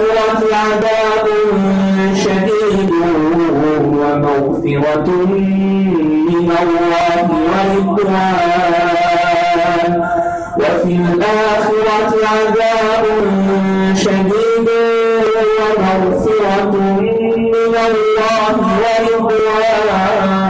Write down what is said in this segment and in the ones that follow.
الآخرة عذاب شديد ومغفرة من الله ورضوان وفي الآخرة عذاب شديد ومغفرة من الله ورضوان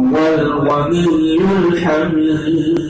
هو الغني الحميد.